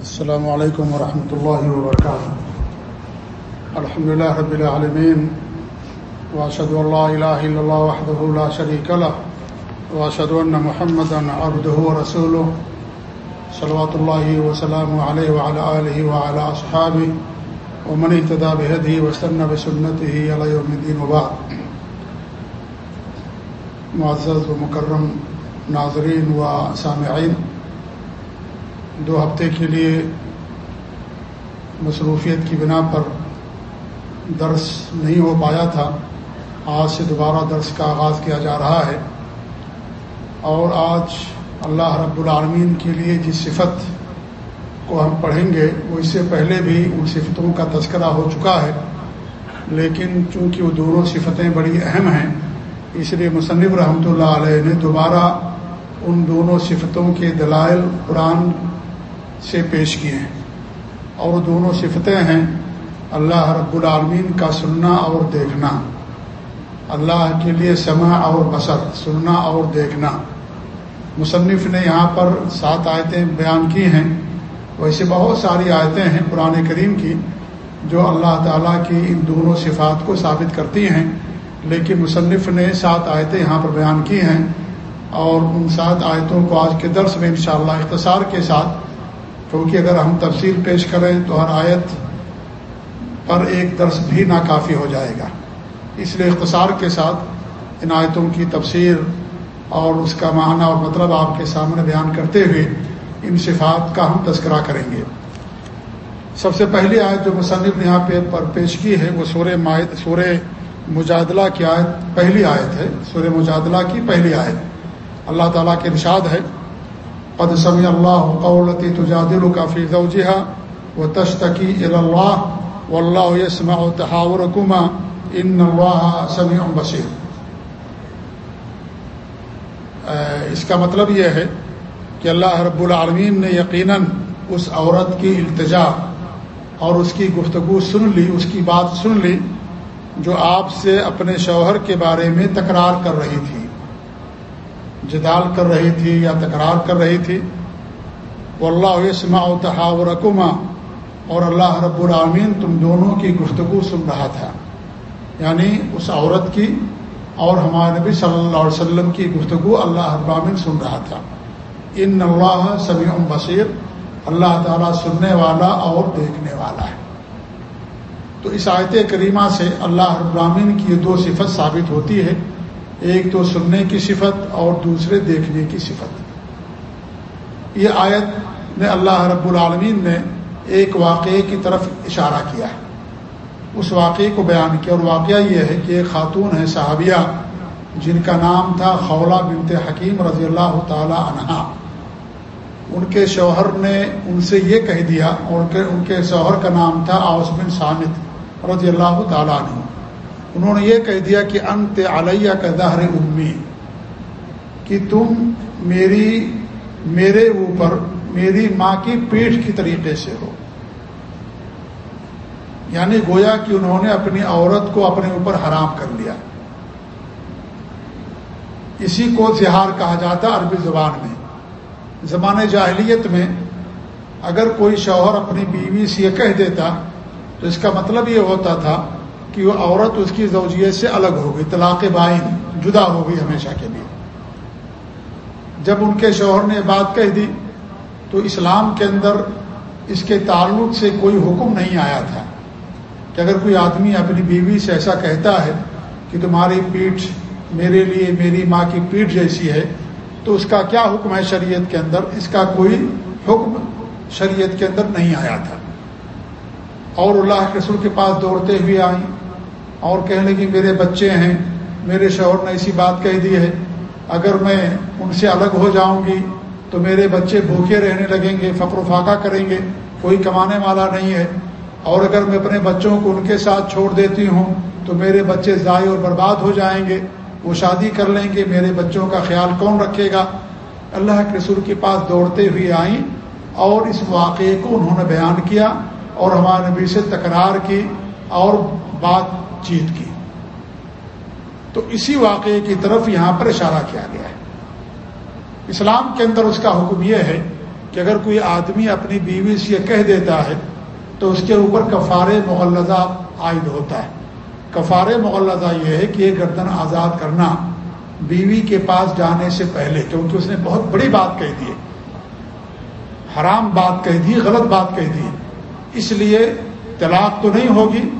السلام علیکم ورحمۃ اللہ وبرکاتہ الحمد لله رب العالمين واشهد ان لا اله الا الله وحده لا شريك له واشهد ان محمدا عبده ورسوله، صلوات الله وسلامه عليه وعلى اله وعلى اصحابه ومن اهتدى بهديه واستنى بسنته الى يوم الدين وبعد. معزز و مکرم ناظرین و سامعین دو ہفتے کے لیے مصروفیت کی بنا پر درس نہیں ہو پایا تھا۔ آج سے دوبارہ درس کا آغاز کیا جا رہا ہے۔ اور آج اللہ رب العالمین کے لیے جس صفت کو ہم پڑھیں گے، وہ اس سے پہلے بھی ان صفتوں کا تذکرہ ہو چکا ہے۔ لیکن چونکہ وہ دونوں صفتیں بڑی اہم ہیں، اس لیے مصنف رحمۃ اللہ علیہ نے دوبارہ ان دونوں صفتوں کے دلائل قرآن سے پیش کیے ہیں۔ اور دونوں صفتیں ہیں اللہ رب العالمین کا سننا اور دیکھنا۔ اللہ کے لیے سما اور بسر سننا اور دیکھنا۔ مصنف نے یہاں پر سات آیتیں بیان کی ہیں۔ ویسے بہت ساری آیتیں ہیں قرآن کریم کی جو اللہ تعالیٰ کی ان دونوں صفات کو ثابت کرتی ہیں، لیکن مصنف نے سات آیتیں یہاں پر بیان کی ہیں۔ اور ان سات آیتوں کو آج کے درس میں انشاءاللہ اختصار کے ساتھ کیونکہ اگر ہم تفصیل پیش کریں تو ہر آیت پر ایک درس بھی ناکافی ہو جائے گا۔ اس لیے اختصار کے ساتھ ان آیتوں کی تفسیر اور اس کا معنی اور مطلب آپ کے سامنے بیان کرتے ہوئے ان صفات کا ہم تذکرہ کریں گے۔ سب سے پہلی آیت جو مصنف نے یہاں پہ پر پیش کی ہے وہ سورہ مائد، سورہ مجادلہ کی آیت پہلی آیت ہے۔ سورہ مجادلہ کی پہلی آیت۔ اللہ تعالیٰ کے ارشاد ہے قد سمع اللہ قولتی تجادل کا فی زوجها و تشتکی اللہ واللہ یسمع تحاورکما ان اللہ سمیع بصیر اس کا مطلب یہ ہے کہ اللہ رب العالمین نے یقیناً اس عورت کی التجا اور اس کی گفتگو سن لی، اس کی بات سن لی جو آپ سے اپنے شوہر کے بارے میں تکرار کر رہی تھی۔ جدال کر رہی تھی یا تکرار کر رہی تھی وہ اللہ عصما تحاورکما، اور اللہ رب العامین تم دونوں کی گفتگو سن رہا تھا۔ یعنی اس عورت کی اور ہمارے نبی صلی اللہ علیہ وسلم کی گفتگو اللہ ابامن سن رہا تھا۔ ان اللہ سمیع بصیر، اللہ تعالیٰ سننے والا اور دیکھنے والا ہے۔ تو اس آیت کریمہ سے اللہ ابراہین کی یہ دو صفت ثابت ہوتی ہے۔ ایک تو سننے کی صفت اور دوسرے دیکھنے کی صفت۔ یہ آیت نے اللہ رب العالمین نے ایک واقعے کی طرف اشارہ کیا ہے۔ اس واقعے کو بیان کیا اور واقعہ یہ ہے کہ ایک خاتون ہے، صحابیہ، جن کا نام تھا خولہ بنت حکیم رضی اللہ تعالی عنہا۔ ان کے شوہر نے ان سے یہ کہہ دیا اور ان کے شوہر کا نام تھا اوس بن سامد رضی اللہ تعالیٰ عنہ۔ انہوں نے یہ کہہ دیا کہ انت علیہ کا دہر امی، کہ تم میری، میرے اوپر، میری ماں کی پیٹھ کی طریقے سے ہو۔ یعنی گویا کہ انہوں نے اپنی عورت کو اپنے اوپر حرام کر لیا۔ اسی کو زہار کہا جاتا عربی زبان میں۔ زمان جاہلیت میں اگر کوئی شوہر اپنی بیوی سے یہ کہہ دیتا تو اس کا مطلب یہ ہوتا تھا کہ وہ عورت اس کی زوجیت سے الگ ہو گئی، طلاق بائن جدا ہو گئی ہمیشہ کے لیے۔ جب ان کے شوہر نے بات کہہ دی، تو اسلام کے اندر اس کے تعلق سے کوئی حکم نہیں آیا تھا کہ اگر کوئی آدمی اپنی بیوی سے ایسا کہتا ہے کہ تمہاری پیٹھ میرے لیے میری ماں کی پیٹھ جیسی ہے، تو اس کا کیا حکم ہے شریعت کے اندر؟ اس کا کوئی حکم شریعت کے اندر نہیں آیا تھا۔ اور اللہ کے رسول کے پاس دوڑتے ہوئے آئیں اور کہنے لگی میرے بچے ہیں، میرے شوہر نے ایسی بات کہہ دی ہے، اگر میں ان سے الگ ہو جاؤں گی تو میرے بچے بھوکے رہنے لگیں گے، فقر و فاقہ کریں گے، کوئی کمانے والا نہیں ہے، اور اگر میں اپنے بچوں کو ان کے ساتھ چھوڑ دیتی ہوں تو میرے بچے ضائع اور برباد ہو جائیں گے، وہ شادی کر لیں گے، میرے بچوں کا خیال کون رکھے گا؟ اللہ کے رسول کے پاس دوڑتے ہوئے آئیں اور اس واقعے کو انہوں نے بیان کیا اور ہمارے نبی سے تکرار کی اور بات چیت کی۔ تو اسی واقعے کی طرف یہاں پر اشارہ کیا گیا ہے۔ اسلام کے اندر اس کا حکم یہ ہے کہ اگر کوئی آدمی اپنی بیوی سے یہ کہہ دیتا ہے تو اس کے اوپر کفار مغلزہ عائد ہوتا ہے۔ کفار مغلزہ یہ ہے کہ یہ گردن آزاد کرنا بیوی کے پاس جانے سے پہلے، کیونکہ اس نے بہت بڑی بات کہہ دی حرام بات کہہ دی، غلط بات کہہ دی اس لیے طلاق تو نہیں ہوگی،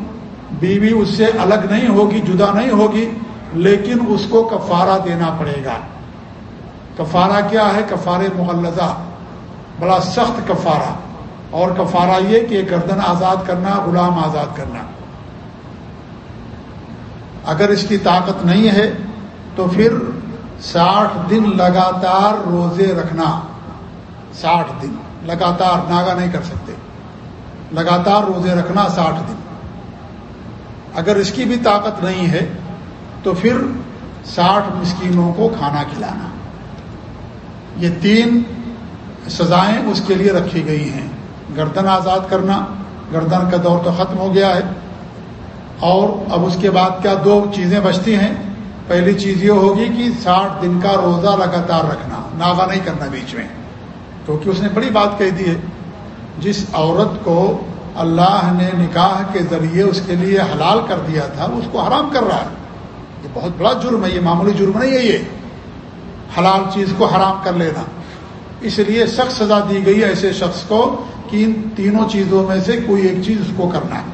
بیوی اس سے الگ نہیں ہوگی، جدا نہیں ہوگی، لیکن اس کو کفارہ دینا پڑے گا۔ کفارہ کیا ہے؟ کفار مغلزہ بڑا سخت کفارہ۔ اور کفارہ یہ کہ گردن آزاد کرنا، غلام آزاد کرنا۔ اگر اس کی طاقت نہیں ہے، تو پھر ساٹھ دن لگاتار روزے رکھنا۔ ساٹھ دن۔ لگاتار ناگا نہیں کر سکتے۔ لگاتار روزے رکھنا ساٹھ دن۔ اگر اس کی بھی طاقت نہیں ہے، تو پھر ساٹھ مسکینوں کو کھانا کھلانا۔ یہ تین سزائیں اس کے لیے رکھی گئی ہیں۔ گردن آزاد کرنا، گردن کا دور تو ختم ہو گیا ہے۔ اور اب اس کے بعد کیا دو چیزیں بچتی ہیں؟ پہلی چیز یہ ہوگی کہ ساٹھ دن کا روزہ لگاتار رکھنا ناغا نہیں کرنا بیچ میں۔ کیونکہ اس نے بڑی بات کہہ دی ہے۔ جس عورت کو اللہ نے نکاح کے ذریعے اس کے لیے حلال کر دیا تھا اس کو حرام کر رہا ہے۔ یہ بہت بڑا جرم ہے، یہ معمولی جرم نہیں ہے یہ۔ حلال چیز کو حرام کر لینا۔ اس لیے سخت سزا دی گئی ایسے شخص کو کہ ان تینوں چیزوں میں سے کوئی ایک چیز اس کو کرنا ہے۔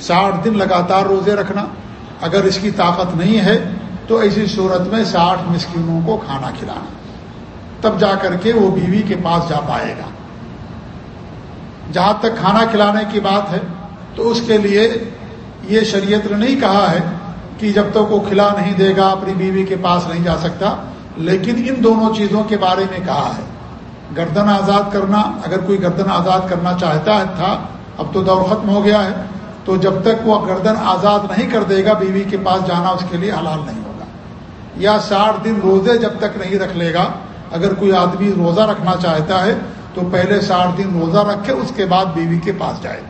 ساٹھ دن لگاتار روزے رکھنا۔ اگر اس کی طاقت نہیں ہے تو ایسی صورت میں ساٹھ مسکینوں کو کھانا کھلانا۔ تب جا کر کے وہ بیوی کے پاس جا پائے گا۔ جہاں تک کھانا کھلانے کی بات ہے، تو اس کے لیے یہ شریعت نے نہیں کہا ہے کہ جب تک وہ کھلا نہیں دے گا، اپنی بیوی کے پاس نہیں جا سکتا، لیکن ان دونوں چیزوں کے بارے میں کہا ہے۔ گردن آزاد کرنا، اگر کوئی گردن آزاد کرنا چاہتا ہے تھا، اب تو دور ختم ہو گیا ہے، تو جب تک وہ گردن آزاد نہیں کر دے گا، بیوی کے پاس جانا اس کے لیے حلال نہیں ہوگا۔ یا ساٹھ دن روزے جب تک نہیں رکھ لے گا، اگر کوئی آدمی روزہ رکھنا چاہتا ہے تو پہلے ساٹھ دن روزہ رکھے، اس کے بعد بیوی کے پاس جائے۔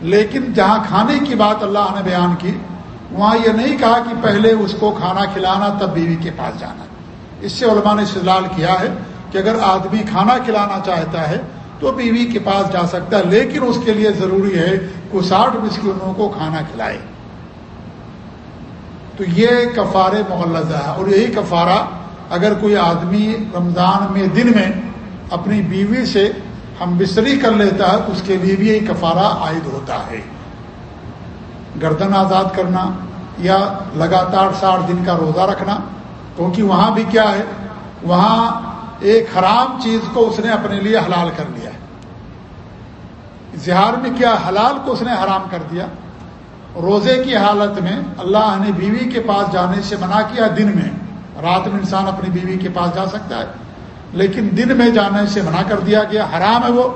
لیکن جہاں کھانے کی بات اللہ نے بیان کی، وہاں یہ نہیں کہا کہ پہلے اس کو کھانا کھلانا، تب بیوی کے پاس جانا۔ اس سے علماء نے استدلال کیا ہے کہ اگر آدمی کھانا کھلانا چاہتا ہے، تو بیوی کے پاس جا سکتا ہے، لیکن اس کے لیے ضروری ہے کہ ساٹھ مسکینوں کو کھانا کھلائے۔ تو یہ کفار مغلزہ ہے۔ اور یہی کفارہ، اگر کوئی آدمی رمضان میں دن میں اپنی بیوی سے ہم بستری کر لیتا ہے اس کے لیے بھی یہ کفارہ عائد ہوتا ہے۔ گردن آزاد کرنا یا لگاتار ساٹھ دن کا روزہ رکھنا، کیونکہ وہاں بھی کیا ہے، وہاں ایک حرام چیز کو اس نے اپنے لیے حلال کر لیا ہے۔ اظہار میں کیا حلال کو اس نے حرام کر دیا؟ روزے کی حالت میں اللہ نے بیوی کے پاس جانے سے منع کیا دن میں۔ رات میں انسان اپنی بیوی کے پاس جا سکتا ہے۔ لیکن دن میں جانے سے منع کر دیا گیا، حرام ہے وہ۔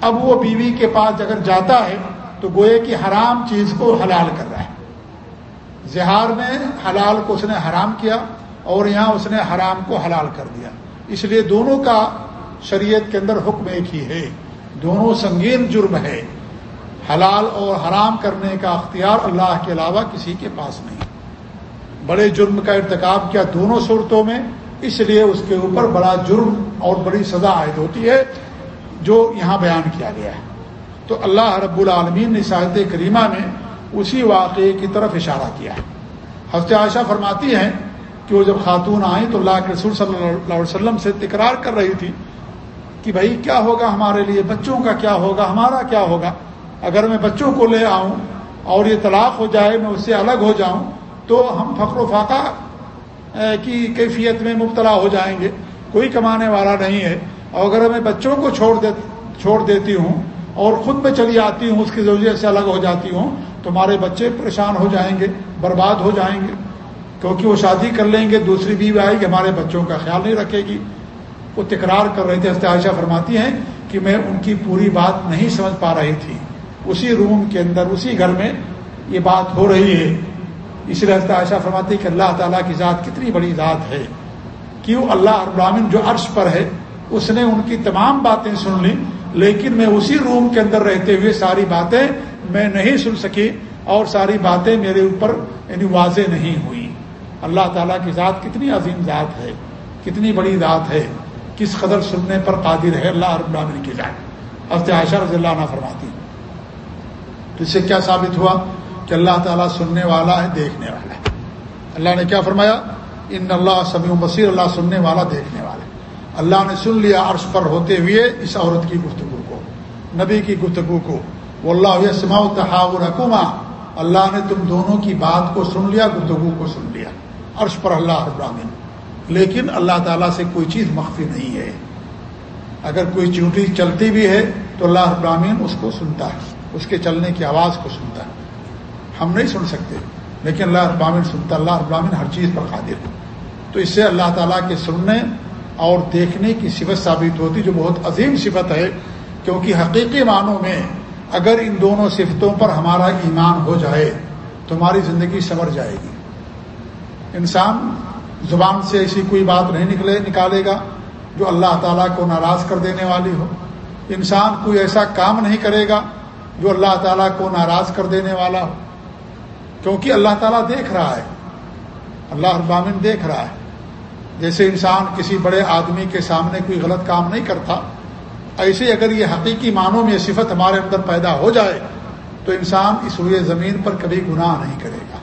اب وہ بیوی کے پاس اگر جاتا ہے تو گوئے کی حرام چیز کو حلال کر رہا ہے۔ زہار میں حلال کو اس نے حرام کیا اور یہاں اس نے حرام کو حلال کر دیا۔ اس لیے دونوں کا شریعت کے اندر حکم ایک ہی ہے۔ دونوں سنگین جرم ہے۔ حلال اور حرام کرنے کا اختیار اللہ کے علاوہ کسی کے پاس نہیں۔ بڑے جرم کا ارتکاب کیا دونوں صورتوں میں۔ اس لیے اس کے اوپر بڑا جرم اور بڑی سزا عائد ہوتی ہے جو یہاں بیان کیا گیا ہے۔ تو اللہ رب العالمین نے شاہد کریمہ میں اسی واقعے کی طرف اشارہ کیا ہے۔ حضرت عائشہ فرماتی ہیں کہ وہ جب خاتون آئیں تو اللہ کے رسول صلی اللہ علیہ وسلم سے تکرار کر رہی تھی کہ بھائی کیا ہوگا ہمارے لیے، بچوں کا کیا ہوگا، ہمارا کیا ہوگا؟ اگر میں بچوں کو لے آؤں اور یہ طلاق ہو جائے، میں اس سے الگ ہو جاؤں تو ہم فخر و فاقہ کی کیفیت میں مبتلا ہو جائیں گے۔ کوئی کمانے والا نہیں ہے۔ اور اگر میں بچوں کو چھوڑ دے، چھوڑ دیتی ہوں اور خود میں چلی آتی ہوں، اس کی ضرورت سے الگ ہو جاتی ہوں تو ہمارے بچے پریشان ہو جائیں گے، برباد ہو جائیں گے۔ کیونکہ وہ شادی کر لیں گے، دوسری بیوی آئے گی، ہمارے بچوں کا خیال نہیں رکھے گی۔ وہ تکرار کر رہے تھے عائشہ فرماتی ہیں کہ میں ان کی پوری بات نہیں سمجھ پا رہی تھی۔ اسی روم کے اندر، اسی گھر میں یہ بات ہو رہی ہے۔ اس لیے عائشہ فرماتی کہ اللہ تعالیٰ کی ذات کتنی بڑی ذات ہے۔ کیوں اللہ ابراہین جو عرش پر ہے، اس نے ان کی تمام باتیں سن لی، لیکن میں اسی روم کے اندر رہتے ہوئے ساری باتیں میں نہیں سن سکی اور ساری باتیں میرے اوپر یعنی واضح نہیں ہوئی۔ اللہ تعالیٰ کی ذات کتنی عظیم ذات ہے، کتنی بڑی ذات ہے، کس قدر سننے پر قادر ہے اللہ رب العالمین کی جائے حضرت عائشہ رضی اللہ عنہ فرماتی تو اس سے کیا ثابت ہوا؟ کہ اللہ تعالیٰ سننے والا ہے، دیکھنے والا ہے۔ اللہ نے کیا فرمایا؟ ان اللہ سمیع بصیر، اللہ سننے والا، دیکھنے والا اللہ نے سن لیا عرش پر ہوتے ہوئے اس عورت کی گفتگو کو، نبی کی گفتگو کو۔ وہ اللہ سما تحاور حکومہ اللہ نے تم دونوں کی بات کو سن لیا، گفتگو کو سن لیا۔ عرش پر اللہ ابراہین لیکن اللہ تعالیٰ سے کوئی چیز مخفی نہیں ہے۔ اگر کوئی چونٹی چلتی بھی ہے تو اللہ ابراہین اس کو سنتا ہے، اس کے چلنے کی آواز کو سنتا ہے۔ ہم نہیں سن سکتے۔ لیکن اللہ ابراہین سنتا، اللہ ابراہین ہر چیز پر قادر۔ ہے تو اس سے اللہ تعالیٰ کے سننے اور دیکھنے کی صفت ثابت ہوتی، جو بہت عظیم صفت ہے۔ کیونکہ حقیقی معنوں میں اگر ان دونوں صفتوں پر ہمارا ایمان ہو جائے، تو ہماری زندگی سمر جائے گی۔ انسان زبان سے ایسی کوئی بات نہیں نکلے، نکالے گا جو اللہ تعالیٰ کو ناراض کر دینے والی ہو۔ انسان کوئی ایسا کام نہیں کرے گا جو اللہ تعالیٰ کو ناراض کر دینے والا ہو۔ کیونکہ اللہ تعالیٰ دیکھ رہا ہے۔ اللہ ابامن دیکھ رہا ہے۔ جیسے انسان کسی بڑے آدمی کے سامنے کوئی غلط کام نہیں کرتا، ایسے اگر یہ حقیقی معنوں میں صفت ہمارے اندر پیدا ہو جائے، تو انسان اس روئے زمین پر کبھی گناہ نہیں کرے گا۔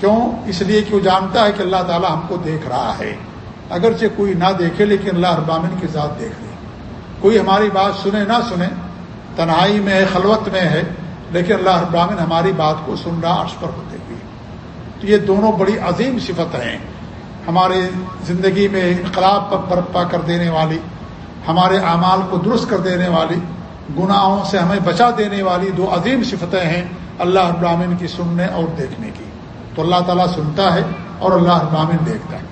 کیوں؟ اس لیے کہ وہ جانتا ہے کہ اللہ تعالیٰ ہم کو دیکھ رہا ہے۔ اگرچہ کوئی نہ دیکھے، لیکن اللہ ابامن کی ذات دیکھ لے۔ کوئی ہماری بات سنے نہ سنے، تنہائی میں ہے، خلوت میں ہے لیکن اللہ ابامن ہماری بات کو سن رہا، عرش پر ہوتے ہوئے۔ تو یہ دونوں بڑی عظیم صفت ہیں۔ ہمارے زندگی میں انقلاب پر برپا کر دینے والی، ہمارے اعمال کو درست کر دینے والی، گناہوں سے ہمیں بچا دینے والی دو عظیم صفتیں ہیں اللہ ابراہین کی سننے اور دیکھنے کی۔ تو اللہ تعالیٰ سنتا ہے اور اللہ ابراہین دیکھتا ہے۔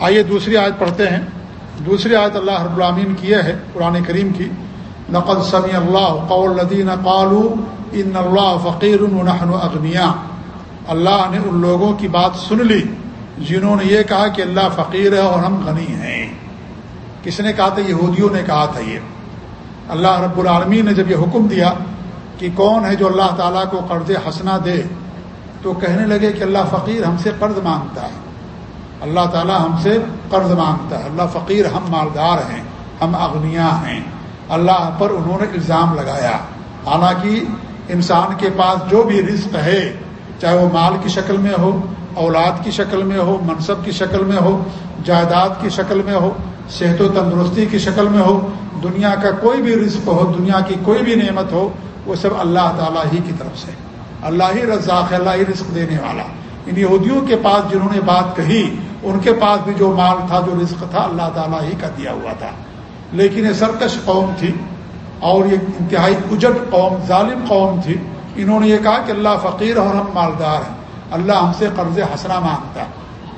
آئیے دوسری آیت پڑھتے ہیں۔ دوسری آیت اللہ ابراہین کی ہے، قرآن کریم کی۔ نقل سمی اللہ قول لدین قالو ان اللہ فقیر اغنیا اللہ نے ان لوگوں کی بات سن لی جنہوں نے یہ کہا کہ اللہ فقیر ہے اور ہم غنی ہیں۔ کس نے کہا تھا؟ یہودیوں نے کہا تھا یہ۔ اللہ رب العالمین نے جب یہ حکم دیا کہ کون ہے جو اللہ تعالیٰ کو قرض حسنا دے، تو کہنے لگے کہ اللہ فقیر ہم سے قرض مانگتا ہے۔ اللہ تعالیٰ ہم سے قرض مانگتا ہے۔ اللہ فقیر ہم مالدار ہیں، ہم اغنیا ہیں۔ اللہ پر انہوں نے الزام لگایا۔ حالانکہ انسان کے پاس جو بھی رزق ہے، چاہے وہ مال کی شکل میں ہو، اولاد کی شکل میں ہو، منصب کی شکل میں ہو، جائیداد کی شکل میں ہو، صحت و تندرستی کی شکل میں ہو، دنیا کا کوئی بھی رزق ہو، دنیا کی کوئی بھی نعمت ہو، وہ سب اللہ تعالیٰ ہی کی طرف سے۔ اللہ ہی رزاق ہے، اللہ ہی رزق دینے والا۔ ان یہودیوں کے پاس جنہوں نے بات کہی، ان کے پاس بھی جو مال تھا، جو رزق تھا، اللہ تعالیٰ ہی کا دیا ہوا تھا۔ لیکن یہ سرکش قوم تھی اور یہ انتہائی اجٹ قوم، ظالم قوم تھی۔ انہوں نے یہ کہا کہ اللہ فقیر اور ہم مالدار ہیں۔ اللہ ہم سے قرض حسنا مانگتا ہے۔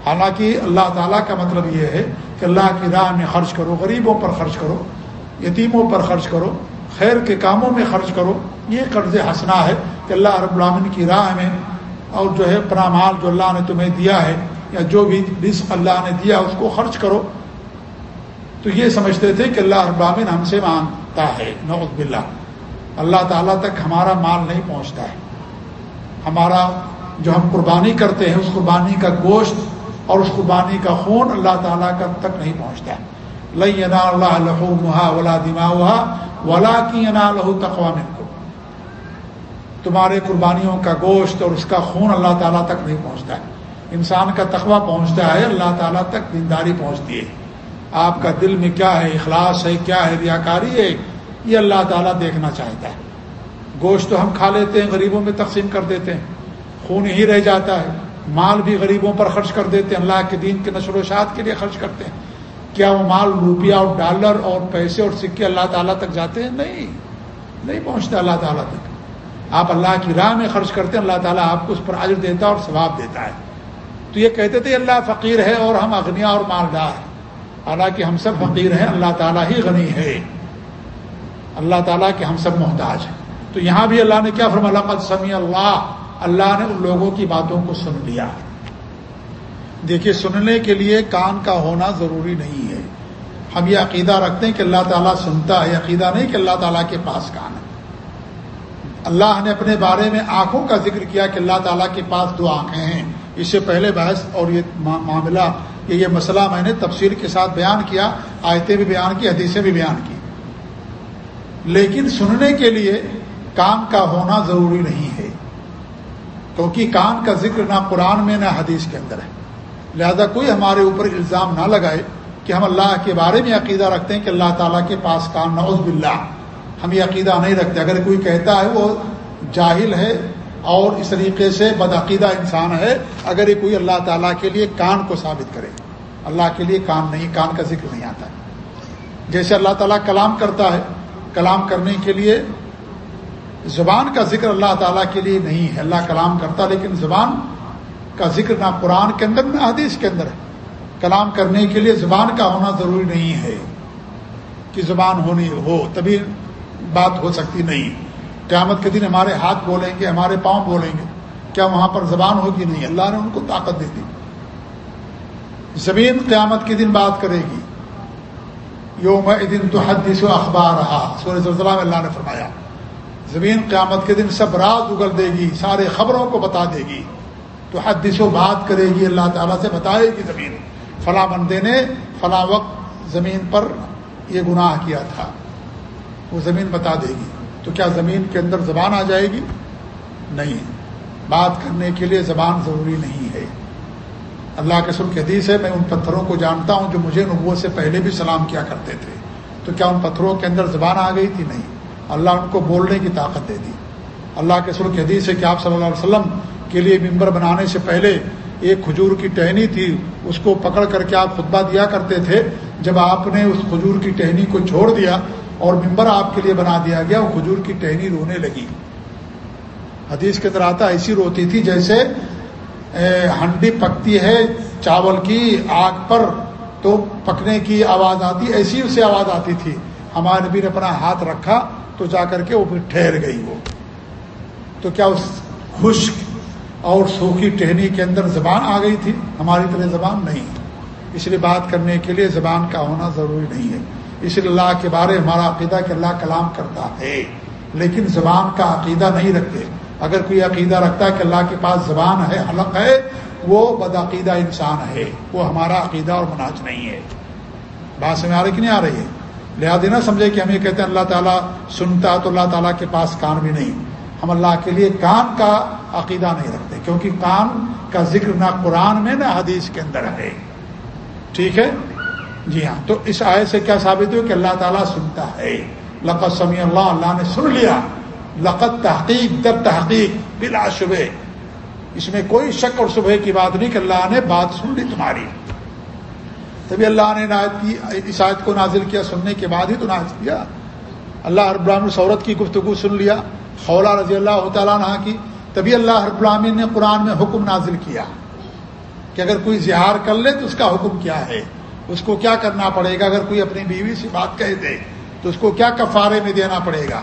حالانکہ اللہ تعالیٰ کا مطلب یہ ہے کہ اللہ کی راہ میں خرچ کرو، غریبوں پر خرچ کرو، یتیموں پر خرچ کرو، خیر کے کاموں میں خرچ کرو۔ یہ قرض حسنا ہے کہ اللہ رب العامن کی راہ میں اور جو ہے اپنا مال جو اللہ نے تمہیں دیا ہے یا جو بھی رزق اللہ نے دیا اس کو خرچ کرو۔ تو یہ سمجھتے تھے کہ اللہ رب العامن ہم سے مانگتا ہے نوز باللہ۔ اللہ تعالیٰ تک ہمارا مال نہیں پہنچتا ہے۔ ہمارا جو ہم قربانی کرتے ہیں، اس قربانی کا گوشت اور اس قربانی کا خون اللہ تعالیٰ کا تک نہیں پہنچتا لئی اللہ لہو محا ولا دما ولا کی انا لہو تقوا کو تمہارے قربانیوں کا گوشت اور اس کا خون اللہ تعالیٰ تک نہیں پہنچتا ہے۔ انسان کا تقوی پہنچتا ہے، اللہ تعالیٰ تک دینداری پہنچتی ہے۔ آپ کا دل میں کیا ہے؟ اخلاص ہے، کیا ہے؟ ریاکاری ہے؟ یہ اللہ تعالیٰ دیکھنا چاہتا ہے۔ گوشت تو ہم کھا لیتے ہیں، غریبوں میں تقسیم کر دیتے ہیں۔ خون ہی رہ جاتا ہے۔ مال بھی غریبوں پر خرچ کر دیتے ہیں۔ اللہ کے دین کے نشر و شاعت کے لیے خرچ کرتے ہیں۔ کیا وہ مال روپیہ اور ڈالر اور پیسے اور سکے اللہ تعالیٰ تک جاتے ہیں؟ نہیں۔ نہیں پہنچتے اللہ تعالیٰ تک۔ آپ اللہ کی راہ میں خرچ کرتے ہیں، اللہ تعالیٰ آپ کو اس پر عجر دیتا ہے اور ثواب دیتا ہے۔ تو یہ کہتے تھے، اللہ فقیر ہے اور ہم اغنیا اور مالدار حالانکہ ہم سب فقیر ہیں، اللہ تعالیٰ ہی غنی ہے۔ اللہ تعالیٰ کے ہم سب محتاج ہیں۔ تو یہاں بھی اللہ نے کیا فرما سمی اللہ۔ اللہ نے ان لوگوں کی باتوں کو سن لیا۔ دیکھیے، سننے کے لیے کان کا ہونا ضروری نہیں ہے۔ ہم یہ عقیدہ رکھتے ہیں کہ اللہ تعالیٰ سنتا ہے عقیدہ نہیں کہ اللہ تعالیٰ کے پاس کان ہے۔ اللہ نے اپنے بارے میں آنکھوں کا ذکر کیا کہ اللہ تعالیٰ کے پاس دو آنکھیں ہیں۔ اس سے پہلے بحث اور یہ معاملہ کہ یہ مسئلہ میں نے تفصیل کے ساتھ بیان کیا، آیتیں بھی بیان کی، حدیثیں بھی بیان کی۔ لیکن سننے کے لیے کان کا ہونا ضروری نہیں ہے۔ کیونکہ کان کا ذکر نہ قرآن میں نہ حدیث کے اندر ہے۔ لہذا کوئی ہمارے اوپر الزام نہ لگائے کہ ہم اللہ کے بارے میں عقیدہ رکھتے ہیں کہ اللہ تعالیٰ کے پاس کان، نعوذ باللہ۔ ہم یہ عقیدہ نہیں رکھتے۔ اگر کوئی کہتا ہے وہ جاہل ہے اور اس طریقے سے بدعقیدہ انسان ہے، اگر یہ کوئی اللہ تعالیٰ کے لیے کان کو ثابت کرے۔ اللہ کے لیے کان نہیں، کان کا ذکر نہیں آتا۔ ہے جیسے اللہ تعالیٰ کلام کرتا ہے، کلام کرنے کے لیے زبان کا ذکر اللہ تعالیٰ کے لیے نہیں ہے۔ اللہ کلام کرتا، لیکن زبان کا ذکر نہ قرآن کے اندر، نہ حدیث کے اندر ہے۔ کلام کرنے کے لیے زبان کا ہونا ضروری نہیں ہے کہ زبان ہونی ہو، تبھی بات ہو سکتی نہیں۔ قیامت کے دن ہمارے ہاتھ بولیں گے، ہمارے پاؤں بولیں گے۔ کیا وہاں پر زبان ہوگی؟ نہیں، اللہ نے ان کو طاقت دے دی۔ زمین قیامت کے دن بات کرے گی۔ یوم دن تو حدیث و اخبار رہا سورج میں اللہ نے فرمایا، زمین قیامت کے دن سب رات اگل دے گی، سارے خبروں کو بتا دے گی۔ تو حدیث و بات کرے گی، اللہ تعالیٰ سے بتائے گی زمین۔ فلاں بندے نے فلاں وقت زمین پر یہ گناہ کیا تھا، وہ زمین بتا دے گی۔ تو کیا زمین کے اندر زبان آ جائے گی؟ نہیں۔ بات کرنے کے لیے زبان ضروری نہیں ہے۔ اللہ کے سر حدیث ہے، میں ان پتھروں کو جانتا ہوں جو مجھے نبوت سے پہلے بھی سلام کیا کرتے تھے۔ تو کیا ان پتھروں کے اندر زبان آ گئی تھی؟ نہیں۔ اللہ ان کو بولنے کی طاقت دے دی۔ اللہ کے سر حدیث ہے کہ آپ صلی اللہ علیہ وسلم کے لیے ممبر بنانے سے پہلے ایک کھجور کی ٹہنی تھی۔ اس کو پکڑ کر کے آپ خطبہ دیا کرتے تھے۔ جب آپ نے اس کھجور کی ٹہنی کو چھوڑ دیا اور ممبر آپ کے لیے بنا دیا گیا، وہ کھجور کی ٹہنی رونے لگی۔ حدیث کے اندر آتا ایسی روتی تھی جیسے ہنڈی پکتی ہے چاول کی آگ پر، تو پکنے کی آواز آتی، ایسی اسے آواز آتی تھی۔ ہمارے نبی نے اپنا ہاتھ رکھا تو جا کر کے وہ پھر ٹھہر گئی وہ۔ تو کیا اس خشک اور سوکھی ٹہنی کے اندر زبان آ گئی تھی؟ ہماری طرح زبان نہیں۔ اس لیے بات کرنے کے لیے زبان کا ہونا ضروری نہیں ہے۔ اس لیے اللہ کے بارے ہمارا عقیدہ کہ اللہ کلام کرتا ہے۔ لیکن زبان کا عقیدہ نہیں رکھتے۔ اگر کوئی عقیدہ رکھتا ہے کہ اللہ کے پاس زبان ہے حلق ہے وہ بدعقیدہ انسان ہے۔ وہ ہمارا عقیدہ اور مناج نہیں ہے۔ بات سمجھ آ رہی کہ نہیں آ رہی ہے؟ لہٰذا نہ سمجھے کہ ہم یہ کہتے ہیں اللہ تعالیٰ سنتا تو اللہ تعالیٰ کے پاس کان بھی نہیں۔ ہم اللہ کے لیے کان کا عقیدہ نہیں رکھتے کیونکہ کان کا ذکر نہ قرآن میں نہ حدیث کے اندر ہے۔ ٹھیک ہے؟ جی ہاں تو اس آئے سے کیا ثابت ہو کہ اللہ تعالیٰ سنتا ہے؟ لقت سمی اللہ اللہ نے سن لیا۔ لقت تحقیق در تحقیق، بلا شبہ۔ اس میں کوئی شک اور صبح کی بات نہیں کہ اللہ نے بات سن لی تمہاری۔ تبھی اللہ نے کی، اس آیت کو نازل کیا سننے کے بعد ہی تو نازل کیا۔ اللہ رب العالمین سورت کی گفتگو سن لیا خولا رضی اللہ تعالیٰ عنہ کی۔ تبھی اللہ رب العالمین نے قرآن میں حکم نازل کیا کہ اگر کوئی زہار کر لے تو اس کا حکم کیا ہے؟ اس کو کیا کرنا پڑے گا؟ اگر کوئی اپنی بیوی سے بات کہہ دے، تو اس کو کیا کفارے میں دینا پڑے گا؟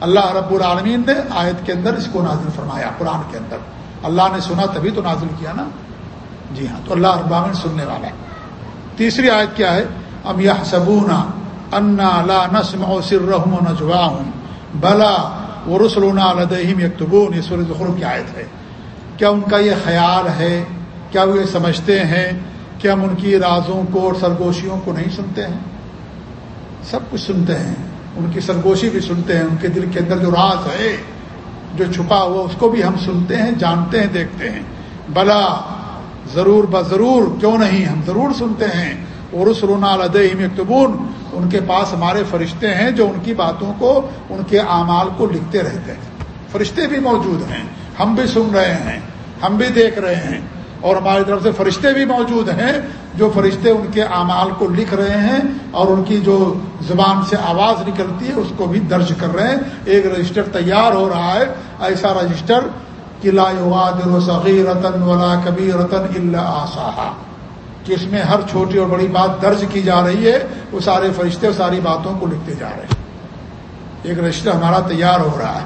اللہ رب العالمین نے آیت کے اندر اس کو نازل فرمایا، قرآن کے اندر۔ اللہ نے سنا تبھی تو نازل کیا نا؟ جی ہاں تو اللہ رب سننے والا ہے۔ تیسری آیت کیا ہے؟ ام یہ سبونا انا لا نسم او سر رحم و نجوا ہوں بلا و رسلونا لدہم یکتبون۔ یہ سورج کی آیت ہے۔ کیا ان کا یہ خیال ہے؟ کیا وہ یہ سمجھتے ہیں؟ کہ ہم ان کی رازوں کو اور سرگوشیوں کو نہیں سنتے ہیں۔ سب کچھ سنتے ہیں۔ ان کی سرگوشی بھی سنتے ہیں۔ ان کے دل کے اندر جو راز ہے، جو چھپا ہوا، اس کو بھی ہم سنتے ہیں، جانتے ہیں، دیکھتے ہیں۔ بلا، ضرور ب ضرور، کیوں نہیں؟ ہم ضرور سنتے ہیں۔ اور اس رونا یکتبون ان کے پاس ہمارے فرشتے ہیں جو ان کی باتوں کو، ان کے اعمال کو لکھتے رہتے ہیں۔ فرشتے بھی موجود ہیں۔ ہم بھی سن رہے ہیں۔ ہم بھی دیکھ رہے ہیں۔ اور ہماری طرف سے فرشتے بھی موجود ہیں جو فرشتے ان کے اعمال کو لکھ رہے ہیں اور ان کی جو زبان سے آواز نکلتی ہے اس کو بھی درج کر رہے ہیں۔ ایک رجسٹر تیار ہو رہا ہے، ایسا رجسٹر لا رتن ولا کبھی رتن اللہ آسا کہ اس میں ہر چھوٹی اور بڑی بات درج کی جا رہی ہے، وہ سارے فرشتے ساری باتوں کو لکھتے جا رہے ہیں۔ ایک رجسٹر ہمارا تیار ہو رہا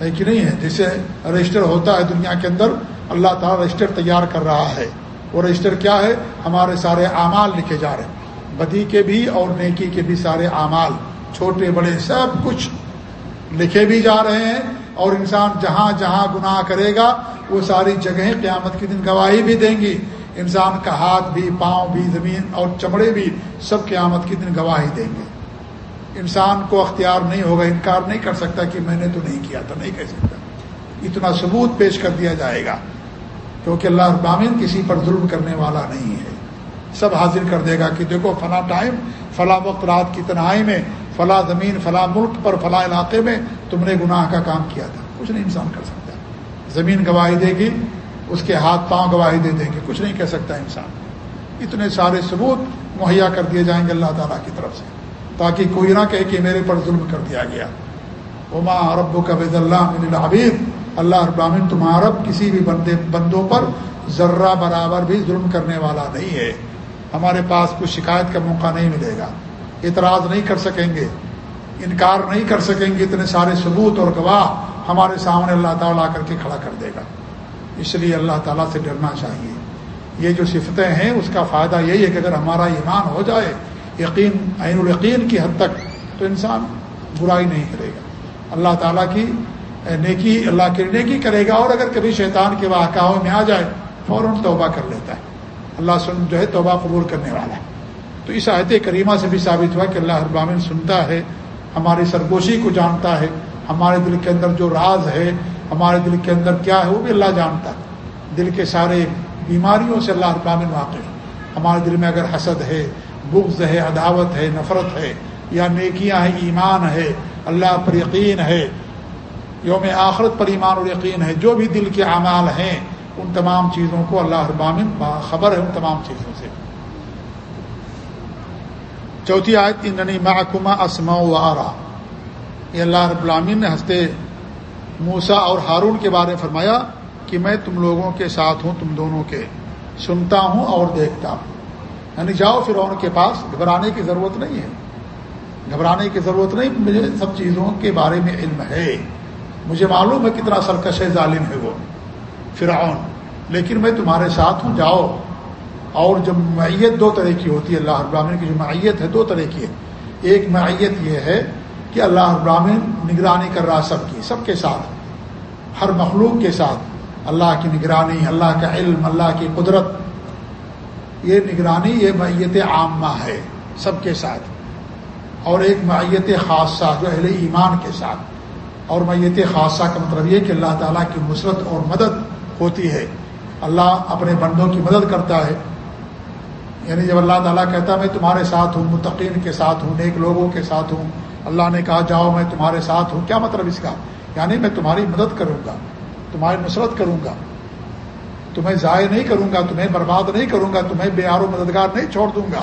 ہے کہ نہیں ہے؟ جیسے رجسٹر ہوتا ہے دنیا کے اندر اللہ تعالیٰ رجسٹر تیار کر رہا ہے۔ وہ رجسٹر کیا ہے؟ ہمارے سارے اعمال لکھے جا رہے ہیں۔ بدی کے بھی اور نیکی کے بھی سارے اعمال، چھوٹے، بڑے، سب کچھ لکھے بھی جا رہے ہیں۔ اور انسان جہاں جہاں گناہ کرے گا، وہ ساری جگہیں قیامت کے دن گواہی بھی دیں گی۔ انسان کا ہاتھ بھی، پاؤں بھی، زمین اور چمڑے بھی سب قیامت کے دن گواہی دیں گے۔ انسان کو اختیار نہیں ہوگا، انکار نہیں کر سکتا کہ میں نے تو نہیں کیا تھا، نہیں کہہ سکتا۔ اتنا ثبوت پیش کر دیا جائے گا۔ کیونکہ اللہ ابامن کسی پر ظلم کرنے والا نہیں ہے۔ سب حاضر کر دے گا کہ دیکھو فلاں ٹائم، فلاں وقت رات کی تنہائی میں، فلاں زمین، فلاں ملک پر، فلاں علاقے میں تم نے گناہ کا کام کیا تھا۔ کچھ نہیں انسان کر سکتا۔ زمین گواہی دے گی، اس کے ہاتھ پاؤں گواہی دے دیں گے۔ کچھ نہیں کہہ سکتا انسان۔ اتنے سارے ثبوت مہیا کر دیے جائیں گے اللہ تعالیٰ کی طرف سے۔ تاکہ کوئی نہ کہے کہ میرے پر ظلم کر دیا گیا۔ عما رب قبض اللہ من العبید اللہ ابامن تمہارا کسی بھی بندے بندوں پر ذرہ برابر بھی ظلم کرنے والا نہیں ہے۔ ہمارے پاس کوئی شکایت کا موقع نہیں ملے گا۔ اعتراض نہیں کر سکیں گے۔ انکار نہیں کر سکیں گے۔ اتنے سارے ثبوت اور گواہ ہمارے سامنے اللہ تعالیٰ لا کر کے کھڑا کر دے گا۔ اس لیے اللہ تعالیٰ سے ڈرنا چاہیے۔ یہ جو صفتیں ہیں، اس کا فائدہ یہی ہے کہ اگر ہمارا ایمان ہو جائے، یقین، عین الیقین کی حد تک، تو انسان برائی نہیں کرے گا۔ اللہ تعالیٰ کی نیکی، اللہ کی نیکی کرے گا اور اگر کبھی شیطان کے واقعوں میں آ جائے، فوراً توبہ کر لیتا ہے۔ اللہ سن جو ہے توبہ قبول کرنے والا ہے۔ تو اس آیت کریمہ سے بھی ثابت ہوا کہ اللہ ابامن سنتا ہے، ہماری سرگوشی کو جانتا ہے، ہمارے دل کے اندر جو راز ہے، ہمارے دل کے اندر کیا ہے، وہ بھی اللہ جانتا ہے۔ دل کے سارے بیماریوں سے اللہ ابامن واقع ہمارے دل میں اگر حسد ہے، بغض ہے، عداوت ہے، نفرت ہے، یا نیکیاں ہیں، ایمان ہے، اللہ پر یقین ہے یوم آخرت پر ایمان اور یقین ہے۔ جو بھی دل کے اعمال ہیں، ان تمام چیزوں کو اللہ ابامن خبر ہے، ان تمام چیزوں سے۔ چوتھی آیت، اننی محکمہ اسما و آرا۔ یہ اللہ رب العامین نے ہنستے موسا اور ہارون کے بارے میں فرمایا کہ میں تم لوگوں کے ساتھ ہوں، تم دونوں کے۔ سنتا ہوں اور دیکھتا ہوں۔ یعنی جاؤ فرعون کے پاس، گھبرانے کی ضرورت نہیں ہے۔ گھبرانے کی ضرورت نہیں، مجھے سب چیزوں کے بارے میں علم ہے۔ مجھے معلوم ہے کتنا سرکش ظالم ہے وہ، فرعون۔ لیکن میں تمہارے ساتھ ہوں، جاؤ۔ اور جب معیت دو طرح کی ہوتی ہے، اللہ ابراہین کی جو معیت ہے، دو طرح کی ہے۔ ایک معیت یہ ہے کہ اللہ ابراہین نگرانی کر رہا سب کی، سب کے ساتھ، ہر مخلوق کے ساتھ۔ اللہ کی نگرانی، اللہ کا علم، اللہ کی قدرت۔ یہ نگرانی، یہ معیت عامہ ہے، سب کے ساتھ۔ اور ایک معیت خاصہ جو اہل ایمان کے ساتھ۔ اور میت خاصہ کا مطلب یہ کہ اللہ تعالیٰ کی نصرت اور مدد ہوتی ہے۔ اللہ اپنے بندوں کی مدد کرتا ہے۔ یعنی جب اللہ تعالیٰ کہتا ہے، میں تمہارے ساتھ ہوں، متقین کے ساتھ ہوں، نیک لوگوں کے ساتھ ہوں۔ اللہ نے کہا، جاؤ، میں تمہارے ساتھ ہوں۔ کیا مطلب اس کا؟ یعنی میں تمہاری مدد کروں گا، تمہاری نصرت کروں گا۔ تمہیں ضائع نہیں کروں گا، تمہیں برباد نہیں کروں گا، تمہیں بے آر و مددگار نہیں چھوڑ دوں گا۔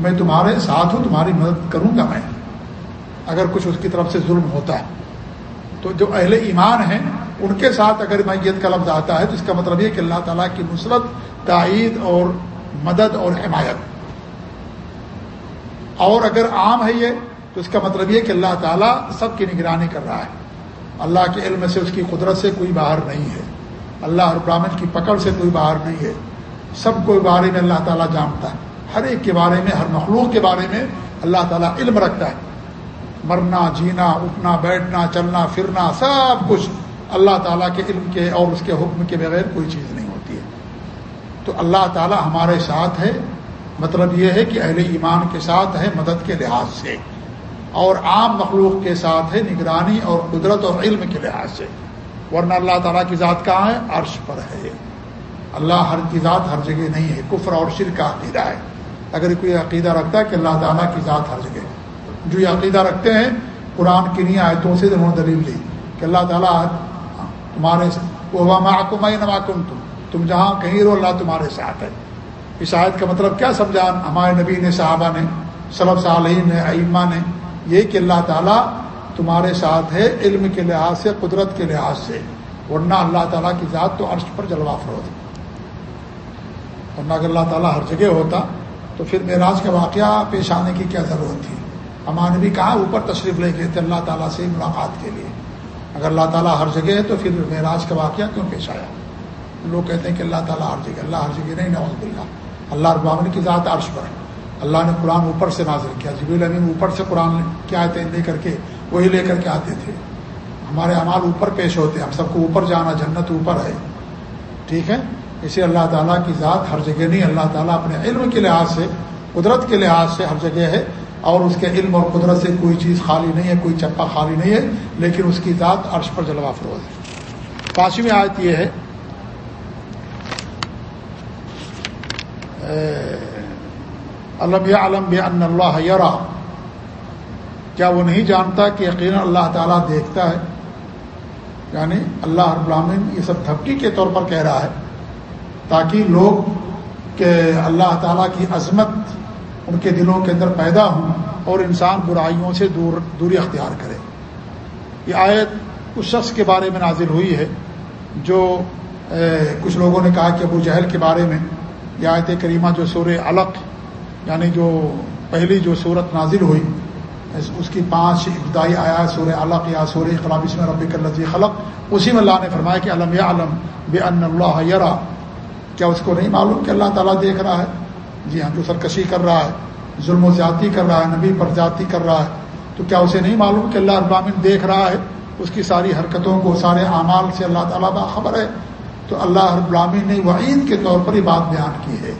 میں تمہارے ساتھ ہوں، تمہاری مدد کروں گا میں۔ اگر کچھ اس کی طرف سے ظلم ہوتا ہے۔ تو جو اہل ایمان ہیں، ان کے ساتھ اگر میت کا لفظ آتا ہے، تو اس کا مطلب یہ کہ اللہ تعالیٰ کی نصرت، تائید اور مدد اور حمایت۔ اور اگر عام ہے یہ، تو اس کا مطلب یہ کہ اللہ تعالیٰ سب کی نگرانی کر رہا ہے۔ اللہ کے علم سے اس کی قدرت سے کوئی باہر نہیں ہے۔ اللہ اور براہمن کی پکڑ سے کوئی باہر نہیں ہے۔ سب کو بارے میں اللہ تعالیٰ جانتا ہے۔ ہر ایک کے بارے میں، ہر مخلوق کے بارے میں اللہ تعالیٰ علم رکھتا ہے۔ مرنا، جینا، اٹھنا، بیٹھنا، چلنا، پھرنا، سب کچھ اللہ تعالیٰ کے علم کے اور اس کے حکم کے بغیر کوئی چیز نہیں ہوتی ہے۔ تو اللہ تعالیٰ ہمارے ساتھ ہے۔ مطلب یہ ہے کہ اہل ایمان کے ساتھ ہے، مدد کے لحاظ سے۔ اور عام مخلوق کے ساتھ ہے، نگرانی اور قدرت اور علم کے لحاظ سے۔ ورنہ اللہ تعالیٰ کی ذات کہاں ہے؟ عرش پر ہے۔ اللہ ہر کی ذات ہر جگہ نہیں ہے۔ کفر اور شر کا عقیدہ ہے۔ اگر کوئی عقیدہ رکھتا ہے کہ اللہ تعالیٰ کی ذات ہر جگہ جو یہ عقیدہ رکھتے ہیں، قرآن کی نہیں آیتوں سے انہوں نے دلیل لی کہ اللہ تعالیٰ تمہارے نواکم تم تم جہاں کہیں رو اللہ تمہارے ساتھ ہے۔ اس آیت کا مطلب کیا سمجھا؟ ہمارے نبی نے، صحابہ نے صلب صالحین نے، ائمہ نے یہ کہ اللہ تعالیٰ تمہارے ساتھ ہے علم کے لحاظ سے، قدرت کے لحاظ سے، ورنہ اللہ تعالیٰ کی ذات تو عرش پر جلوہ فروز ورنہ اگر اللہ تعالیٰ ہر جگہ ہوتا تو پھر معراج کا واقعہ پیش آنے کی کیا ضرورت تھی؟ ہمارے بھی کہا اوپر تشریف لے گئے تھے اللہ تعالیٰ سے ملاقات کے لیے۔ اگر اللہ تعالیٰ ہر جگہ ہے تو پھر معراج کا واقعہ کیوں پیش آیا؟ لوگ کہتے ہیں کہ اللہ تعالیٰ ہر جگہ، اللہ ہر جگہ نہیں نواز اللہ اللہ ابامن کی ذات عرش پر ہے۔ اللہ نے قرآن اوپر سے نازل کیا جبیل امین اوپر سے قرآن کیا آتے لے کر کے وہی لے کر کے آتے تھے۔ ہمارے اعمال اوپر پیش ہوتے ہیں، ہم سب کو اوپر جانا، جنت اوپر ہے۔ ٹھیک ہے؟ اسے اللہ تعالیٰ کی ذات ہر جگہ نہیں، اللہ تعالیٰ اپنے علم کے لحاظ سے، قدرت کے لحاظ سے ہر جگہ ہے۔ اور اس کے علم اور قدرت سے کوئی چیز خالی نہیں ہے، کوئی چپا خالی نہیں ہے، لیکن اس کی ذات عرش پر جلوہ فروز ہے۔ پانچویں آیت یہ ہے۔ علم علم بے ان اللہ یرا؟ کیا وہ نہیں جانتا کہ یقینا اللہ تعالیٰ دیکھتا ہے؟ یعنی اللہ رب العالمین یہ سب دھپکی کے طور پر کہہ رہا ہے تاکہ لوگ کہ اللہ تعالیٰ کی عظمت ان کے دلوں کے اندر پیدا ہوں اور انسان برائیوں سے دور، دوری اختیار کرے۔ یہ آیت اس شخص کے بارے میں نازل ہوئی ہے جو کچھ لوگوں نے کہا کہ ابو جہل کے بارے میں یہ آیت کریمہ جو سور علق یعنی جو پہلی جو صورت نازل ہوئی، اس کی پانچ ابتدائی آیا سور علق یا سور اقلاب میں رب الزی خلق، اسی میں اللہ نے فرمایا کہ علم یا علم بے ان اللہ یرا۔ کیا اس کو نہیں معلوم کہ اللہ تعالیٰ دیکھ رہا ہے؟ جی ہاں جو سرکشی کر رہا ہے، ظلم و زیادتی کر رہا ہے، نبی پر زیادتی کر رہا ہے، تو کیا اسے نہیں معلوم کہ اللہ ابامن دیکھ رہا ہے؟ اس کی ساری حرکتوں کو، سارے اعمال سے اللہ تعالیٰ باخبر ہے۔ تو اللہ ابامن نے وعید کے طور پر یہ بات بیان کی ہے۔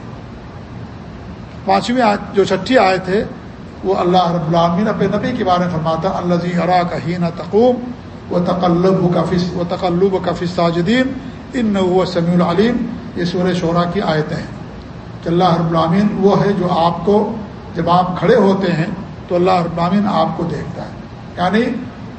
پانچویں جو چھٹی آئے تھے وہ اللہ رب العامین اپنے نبی کے بارے میں فرماتا اللہ زی ارا کا ہی نہ تقوم و تقلب و و تقلب و کفس ساجدین ان وہ سمیع العلیم۔ یہ سورہ شعرا کی آیتیں ہیں۔ کہ اللہ رب العامین وہ ہے جو آپ کو جب آپ کھڑے ہوتے ہیں تو اللہ رب العامین آپ کو دیکھتا ہے۔ یعنی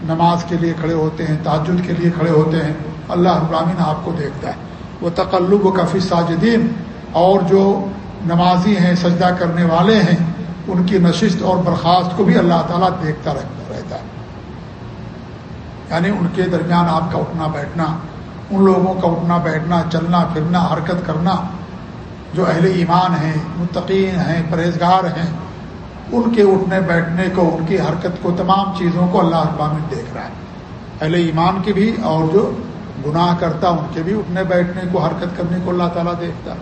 نماز کے لیے کھڑے ہوتے ہیں تعجد کے لیے کھڑے ہوتے ہیں، اللہ رب العامین آپ کو دیکھتا ہے۔ وہ تقلب و کفی ساجدین اور جو نمازی ہیں، سجدہ کرنے والے ہیں، ان کی نشست اور برخاست کو بھی اللہ تعالیٰ دیکھتا رہتا ہے۔ یعنی ان کے درمیان آپ کا اٹھنا بیٹھنا، ان لوگوں کا اٹھنا بیٹھنا، چلنا پھرنا، حرکت کرنا جو اہل ایمان ہیں، متقین ہیں، پرہیزگار ہیں، ان کے اٹھنے بیٹھنے کو، ان کی حرکت کو، تمام چیزوں کو اللہ ابامن دیکھ رہا ہے۔ اہل ایمان کی بھی اور جو گناہ کرتا، ان کے بھی اٹھنے بیٹھنے کو، حرکت کرنے کو اللہ تعالیٰ دیکھتا۔ ہے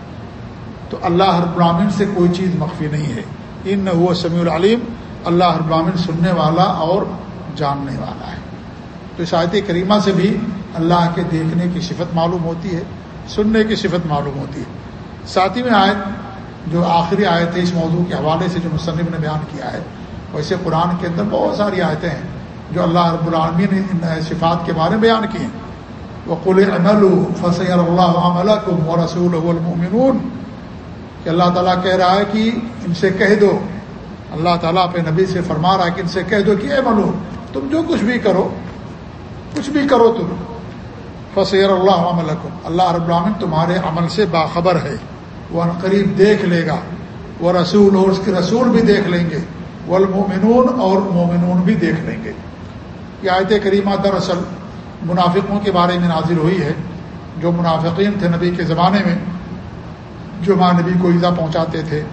تو اللہ ابراہین سے کوئی چیز مخفی نہیں ہے۔ ان نہ وہ سمیع العلیم، اللہ ابراہین سننے والا اور جاننے والا ہے۔ تو اس آیت کریمہ سے بھی اللہ کے دیکھنے کی صفت معلوم ہوتی ہے، سننے کی صفت معلوم ہوتی ہے۔ ساتھی میں آیت جو آخری آیت ہے اس موضوع کے حوالے سے جو مصنف نے بیان کیا ہے ویسے قرآن کے اندر بہت ساری آیتیں ہیں جو اللہ رب العالمین نے ان صفات کے بارے میں بیان کی ہیں۔ وہ قل عمل فص اللہ عمل و رسول المنون کہ اللہ تعالیٰ کہہ رہا ہے کہ ان سے کہہ دو۔ اللہ تعالیٰ اپنے نبی سے فرما رہا ہے کہ ان سے کہہ دو کہ اے ملو تم جو کچھ بھی کرو، کچھ بھی کرو تم۔ فصیر اللہ عمل اللہ رب العالمین تمہارے عمل سے باخبر ہے۔ وہ قریب دیکھ لے گا۔ وہ رسول اور اس کے رسول بھی دیکھ لیں گے۔ والمومنون اور مومنون بھی دیکھ لیں گے۔ یہ آیت کریمہ دراصل منافقوں کے بارے میں نازل ہوئی ہے۔ جو منافقین تھے نبی کے زمانے میں، جو ماں نبی کو ایزا پہنچاتے تھے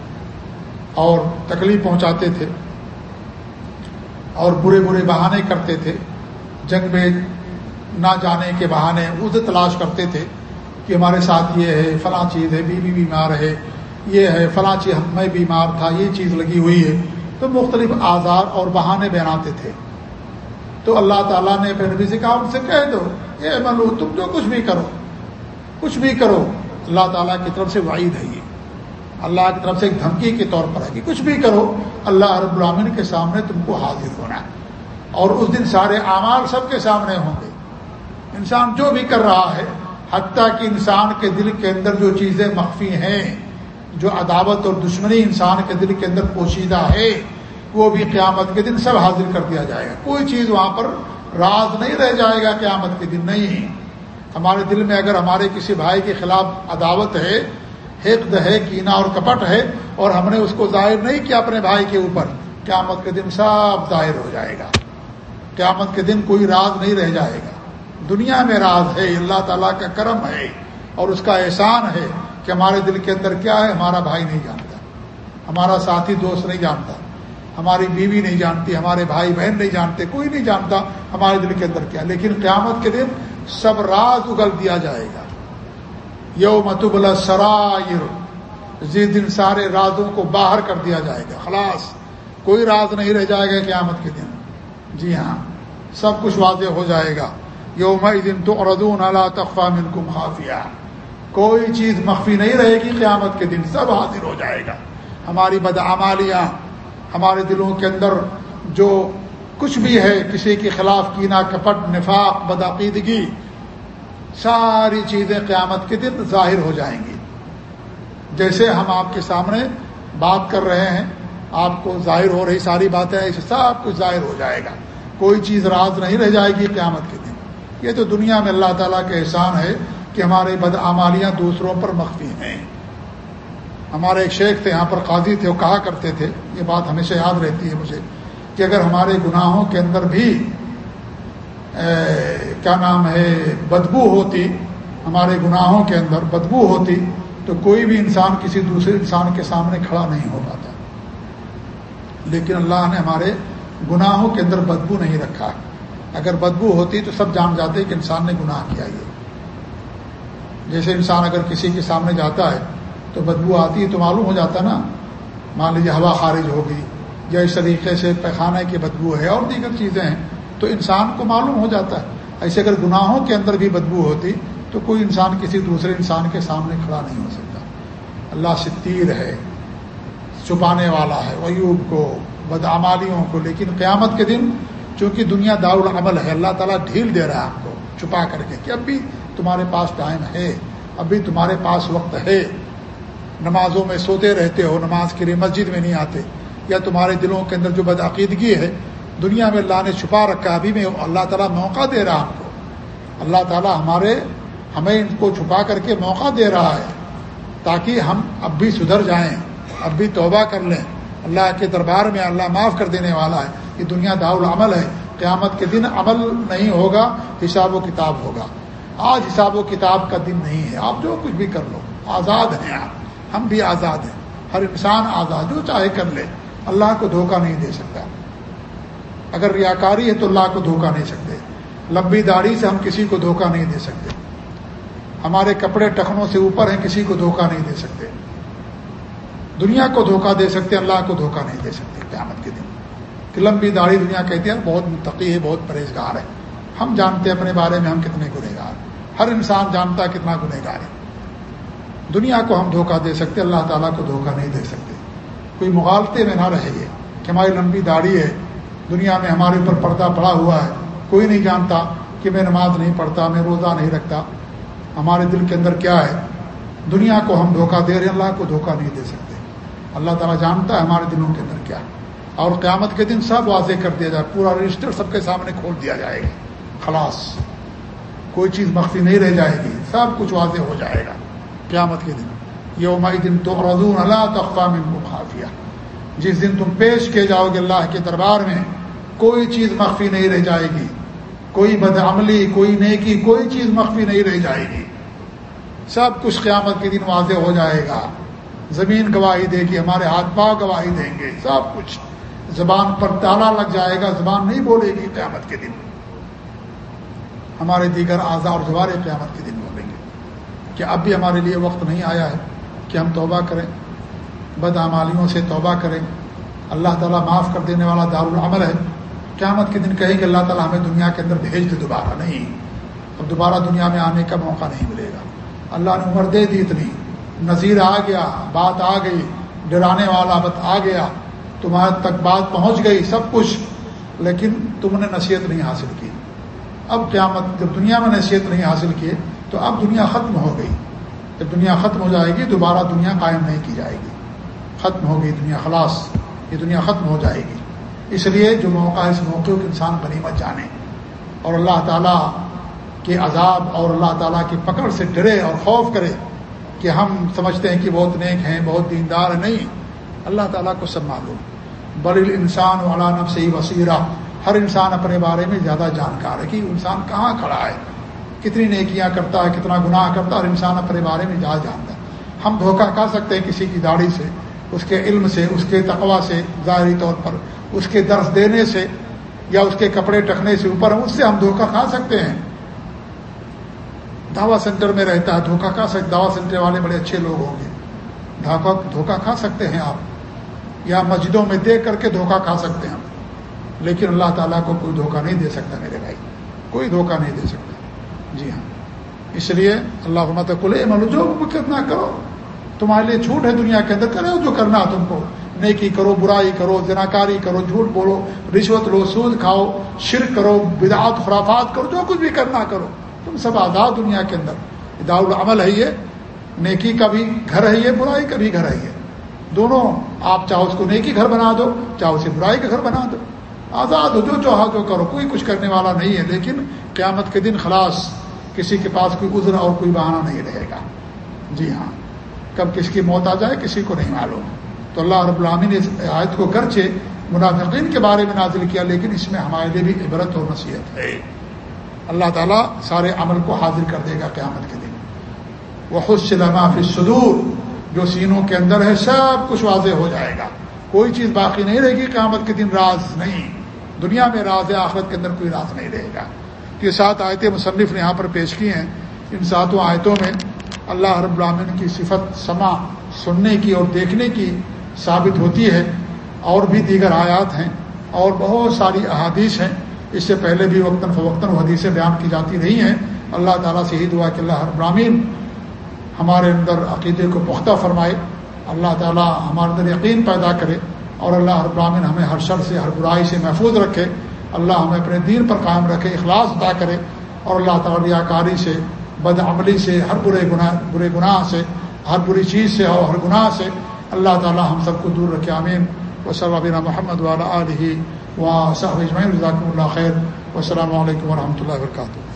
اور تکلیف پہنچاتے تھے اور برے برے بہانے کرتے تھے، جنگ میں نہ جانے کے بہانے اسے تلاش کرتے تھے۔ کہ ہمارے ساتھ یہ ہے، فلاں چیز ہے، بیوی بیمار ہے، یہ ہے، فلاں چیز، میں بیمار تھا، یہ چیز لگی ہوئی ہے۔ تو مختلف آزار اور بہانے بناتے تھے۔ تو اللہ تعالیٰ نے پھر نبی سے کہا، ان سے کہہ دو، اے ملو تم جو کچھ بھی کرو، کچھ بھی کرو، اللہ تعالیٰ کی طرف سے وعید ہے یہ۔ اللہ کی طرف سے ایک دھمکی کے طور پر ہے کہ کچھ بھی کرو، اللہ رب العامن کے سامنے تم کو حاضر ہونا ہے۔ اور اس دن سارے اعمال سب کے سامنے ہوں گے۔ انسان جو بھی کر رہا ہے حتیٰ کہ انسان کے دل کے اندر جو چیزیں مخفی ہیں، جو عداوت اور دشمنی انسان کے دل کے اندر پوشیدہ ہے، وہ بھی قیامت کے دن سب حاضر کر دیا جائے گا۔ کوئی چیز وہاں پر راز نہیں رہ جائے گا قیامت کے دن، نہیں۔ ہمارے دل میں اگر ہمارے کسی بھائی کے خلاف عداوت ہے، حقد ہے کینا اور کپٹ ہے، اور ہم نے اس کو ظاہر نہیں کیا اپنے بھائی کے اوپر، قیامت کے دن سب ظاہر ہو جائے گا۔ قیامت کے دن کوئی راز نہیں رہ جائے گا۔ دنیا میں راز ہے اللہ تعالیٰ کا کرم ہے اور اس کا احسان ہے کہ ہمارے دل کے اندر کیا ہے، ہمارا بھائی نہیں جانتا، ہمارا ساتھی دوست نہیں جانتا، ہماری بیوی نہیں جانتی، ہمارے بھائی بہن نہیں جانتے، کوئی نہیں جانتا ہمارے دل کے اندر کیا لیکن قیامت کے دن سب راز اگل دیا جائے گا۔ یو متب سرائر، جس دن سارے رازوں کو باہر کر دیا جائے گا۔ خلاص، کوئی راز نہیں رہ جائے گا قیامت کے دن۔ جی ہاں سب کچھ واضح ہو جائے گا۔ یوم دن تو اردون اللہ تخوا من خافیہ۔ کوئی چیز مخفی نہیں رہے گی قیامت کے دن، سب حاضر ہو جائے گا۔ ہماری بدعمالیاں، ہمارے دلوں کے اندر جو کچھ بھی ہے، کسی کے خلاف کینا کپٹ، نفاق، بدعقیدگی، ساری چیزیں قیامت کے دن ظاہر ہو جائیں گی۔ جیسے ہم آپ کے سامنے بات کر رہے ہیں، آپ کو ظاہر ہو رہی ساری باتیں ایسے سب کچھ ظاہر ہو جائے گا۔ کوئی چیز راز نہیں رہ جائے گی قیامت کے دن۔ یہ تو دنیا میں اللہ تعالیٰ کا احسان ہے کہ ہمارے بدعمالیاں دوسروں پر مخفی ہیں۔ ہمارے ایک شیخ تھے، یہاں پر قاضی تھے، وہ کہا کرتے تھے، یہ بات ہمیشہ یاد رہتی ہے مجھے، کہ اگر ہمارے گناہوں کے اندر بھی کیا نام ہے، بدبو ہوتی، ہمارے گناہوں کے اندر بدبو ہوتی، تو کوئی بھی انسان کسی دوسرے انسان کے سامنے کھڑا نہیں ہو پاتا۔ لیکن اللہ نے ہمارے گناہوں کے اندر بدبو نہیں رکھا۔ اگر بدبو ہوتی تو سب جان جاتے کہ انسان نے گناہ کیا یہ۔ جیسے انسان اگر کسی کے سامنے جاتا ہے تو بدبو آتی ہے تو معلوم ہو جاتا نا۔ مان لیجیے ہوا خارج ہوگی یا اس طریقے سے پیخانہ کی بدبو ہے اور دیگر چیزیں ہیں تو انسان کو معلوم ہو جاتا ہے۔ ایسے اگر گناہوں کے اندر بھی بدبو ہوتی تو کوئی انسان کسی دوسرے انسان کے سامنے کھڑا نہیں ہو سکتا۔ اللہ ستیر ہے، چھپانے والا ہے ویوب کو، بدعمالیوں کو، لیکن قیامت کے دن چونکہ دنیا دار العمل ہے، اللہ تعالیٰ ڈھیل دے رہا ہے آپ کو، چھپا کر کے کہ اب بھی تمہارے پاس ٹائم ہے، اب بھی تمہارے پاس وقت ہے۔ نمازوں میں سوتے رہتے ہو، نماز کے لیے مسجد میں نہیں آتے، یا تمہارے دلوں کے اندر جو بدعقیدگی ہے، دنیا میں اللہ نے چھپا رکھا ابھی میں اللہ تعالیٰ موقع دے رہا ہم کو۔ اللہ تعالیٰ ہمارے، ہمیں ان کو چھپا کر کے موقع دے رہا ہے، تاکہ ہم اب بھی سدھر جائیں، اب بھی توبہ کر لیں۔ اللہ کے دربار میں اللہ معاف کر دینے والا ہے۔ یہ دنیا دار العمل ہے، قیامت کے دن عمل نہیں ہوگا، حساب و کتاب ہوگا۔ آج حساب و کتاب کا دن نہیں ہے۔ آپ جو کچھ بھی کر لو، آزاد ہیں آپ۔ ہم بھی آزاد ہیں۔ ہر انسان آزاد جو چاہے کر لے۔ اللہ کو دھوکہ نہیں دے سکتا۔ اگر ریاکاری ہے تو اللہ کو دھوکہ نہیں سکتے۔ لمبی داڑھی سے ہم کسی کو دھوکہ نہیں دے سکتے۔ ہمارے کپڑے ٹخنوں سے اوپر ہیں، کسی کو دھوکہ نہیں دے سکتے۔ دنیا کو دھوکہ دے سکتے، اللہ کو دھوکہ نہیں دے سکتے۔ کہ لمبی داڑھی دنیا کہتی ہے، بہت متقی ہے، بہت پرہیزگار ہے۔ ہم جانتے ہیں اپنے بارے میں ہم کتنے گنہ گار ہر انسان جانتا ہے کتنا گنہ گار ہے۔ دنیا کو ہم دھوکہ دے سکتے، اللہ تعالیٰ کو دھوکہ نہیں دے سکتے۔ کوئی مغالطے میں نہ رہے گے کہ ہماری لمبی داڑھی ہے، دنیا میں ہمارے اوپر پردہ پڑا ہوا ہے۔ کوئی نہیں جانتا کہ میں نماز نہیں پڑھتا، میں روزہ نہیں رکھتا۔ ہمارے دل کے اندر کیا ہے؟ دنیا کو ہم دھوکہ دے رہے ہیں، اللہ کو دھوکہ نہیں دے سکتے۔ اللہ تعالیٰ جانتا ہے ہمارے دلوں کے اندر کیا ہے۔ اور قیامت کے دن سب واضح کر دیا جائے، پورا رجسٹر سب کے سامنے کھول دیا جائے گا۔ خلاص۔ کوئی چیز مخفی نہیں رہ جائے گی۔ سب کچھ واضح ہو جائے گا۔ قیامت کے دن۔ یہ دن تو رضون اللہ تخوام خافیہ۔ جس دن تم پیش کیے جاؤ گے اللہ کے دربار میں، کوئی چیز مخفی نہیں رہ جائے گی۔ کوئی بدعملی کوئی نیکی، کوئی چیز مخفی نہیں رہ جائے گی۔ سب کچھ قیامت کے دن واضح ہو جائے گا۔ زمین گواہی دے گی، ہمارے ہاتھ پاؤ گواہی دیں گے۔ سب کچھ۔ زبان پر تالا لگ جائے گا، زبان نہیں بولے گی، قیامت کے دن۔ ہمارے دیگر اعضاء اور جوارے قیامت کے دن بولیں گے کہ اب بھی ہمارے لیے وقت نہیں آیا ہے کہ ہم توبہ کریں۔ بدعمالیوں سے توبہ کریں۔ اللہ تعالیٰ معاف کر دینے والا دار العمل ہے۔ قیامت کے دن کہیں کہ اللہ تعالیٰ ہمیں دنیا کے اندر بھیج دے دوبارہ۔ نہیں، اب دوبارہ دنیا میں آنے کا موقع نہیں ملے گا۔ اللہ نے عمر دے دی اتنی۔ نظیر آ گیا، بات آ گئی، ڈرانے والا بت آ گیا۔ تمہارے تک بات پہنچ گئی، سب کچھ، لیکن تم نے نصیحت نہیں حاصل کی۔ اب قیامت، جب دنیا میں نصیحت نہیں حاصل کیے تو اب دنیا ختم ہو گئی۔ جب دنیا ختم ہو جائے گی، دوبارہ دنیا قائم نہیں کی جائے گی۔ ختم ہو گئی دنیا، خلاص، یہ دنیا ختم ہو جائے گی۔ اس لیے جو موقع ہے، اس موقع کو انسان بنی مت جانے۔ اور اللہ تعالیٰ کے عذاب اور اللہ تعالیٰ کی پکڑ سے ڈرے اور خوف کرے کہ ہم سمجھتے ہیں کہ بہت نیک ہیں، بہت دیندار ہیں۔ نہیں، اللہ تعالیٰ کو سب معلوم۔ بل انسان والا نب سے ہی وسیرہ ہر انسان اپنے بارے میں زیادہ جانکار ہے کہ انسان کہاں کھڑا ہے، کتنی نیکیاں کرتا ہے، کتنا گناہ کرتا ہے، اور انسان اپنے بارے میں زیادہ جانتا ہے۔ ہم دھوکہ کھا سکتے ہیں کسی کی داڑھی سے، اس کے علم سے، اس کے تقوا سے، ظاہری طور پر، اس کے درس دینے سے، یا اس کے کپڑے ٹکنے سے اوپر اس سے ہم دھوکہ کھا سکتے ہیں۔ دعوی سینٹر میں رہتا ہے، دھوکہ کھا سکتے، دعوی سینٹر والے بڑے اچھے لوگ ہوں گے۔ دھوکہ دھوکہ کھا سکتے ہیں آپ۔ یا مسجدوں میں دیکھ کر کے دھوکہ کھا سکتے ہیں لیکن اللہ تعالیٰ کو کوئی دھوکہ نہیں دے سکتا میرے بھائی۔ کوئی دھوکہ نہیں دے سکتا۔ جی ہاں۔ اس لیے اللہ مت کلے ملو جو کتنا کرو، تمہارے لیے جھوٹ ہے دنیا کے اندر۔ کرو جو کرنا تم کو۔ نیکی کرو، برائی کرو جناکاری کرو، جھوٹ بولو، رشوت لو سود کھاؤ، شرک کرو، بدعات، خرافات کرو، جو کچھ بھی کرنا کرو۔ تم سب آزاد دنیا کے اندر۔ دار العمل ہے یہ۔ نیکی کا بھی گھر ہے یہ، برائی کا بھی گھر ہے یہ۔ دونوں، آپ چاہو اس کو نیکی گھر بنا دو، چاہو اسے برائی کا گھر بنا دو۔ آزاد ہو، جو چاہو جو کرو، کوئی کچھ کرنے والا نہیں ہے، لیکن قیامت کے دن خلاص کسی کے پاس کوئی عذر اور کوئی بہانہ نہیں رہے گا۔ جی ہاں کب کس کی موت آ جائے، کسی کو نہیں معلوم۔ تو اللہ رب العامی نے اس آیت کو گرچہ منافقین کے بارے میں نازل کیا، لیکن اس میں ہمارے لیے بھی عبرت اور نصیحت ہے۔ اللہ تعالیٰ سارے عمل کو حاضر کر دے گا قیامت کے دن۔ وہ خود سے فی صدور جو سینوں کے اندر ہے، سب کچھ واضح ہو جائے گا۔ کوئی چیز باقی نہیں رہے گی، قیامت کے دن راز نہیں۔ دنیا میں راز ہے، آخرت کے اندر کوئی راز نہیں رہے گا۔ یہ سات آیتیں مصنف نے یہاں پر پیش کی ہیں۔ ان ساتوں آیتوں میں اللہ رب العامن کی صفت سما سننے کی اور دیکھنے کی ثابت ہوتی ہے۔ اور بھی دیگر آیات ہیں۔ اور بہت ساری احادیث ہیں۔ اس سے پہلے بھی وقتاً فوقتاً حدیثیں بیان کی جاتی رہی ہیں۔ اللہ تعالیٰ سے ہی دعا کہ اللہ رب العامین ہمارے اندر عقیدے کو پختہ فرمائے، اللہ تعالیٰ ہمارے اندر یقین پیدا کرے اور اللہ رب العامین ہمیں ہر شر سے، ہر برائی سے محفوظ رکھے۔ اللہ ہمیں اپنے دین پر قائم رکھے، اخلاص ادا کرے اور اللہ تعالیٰ کاری سے، بد عملی سے، ہر برے گناہ برے گناہ سے، ہر بری چیز سے اور ہر گناہ سے اللہ تعالیٰ ہم سب کو دور رکھے امین و صلی محمد والا علیہ و صاحب اجمعین اللہ خیر۔ و علیکم و رحمۃ اللہ وبرکاتہ۔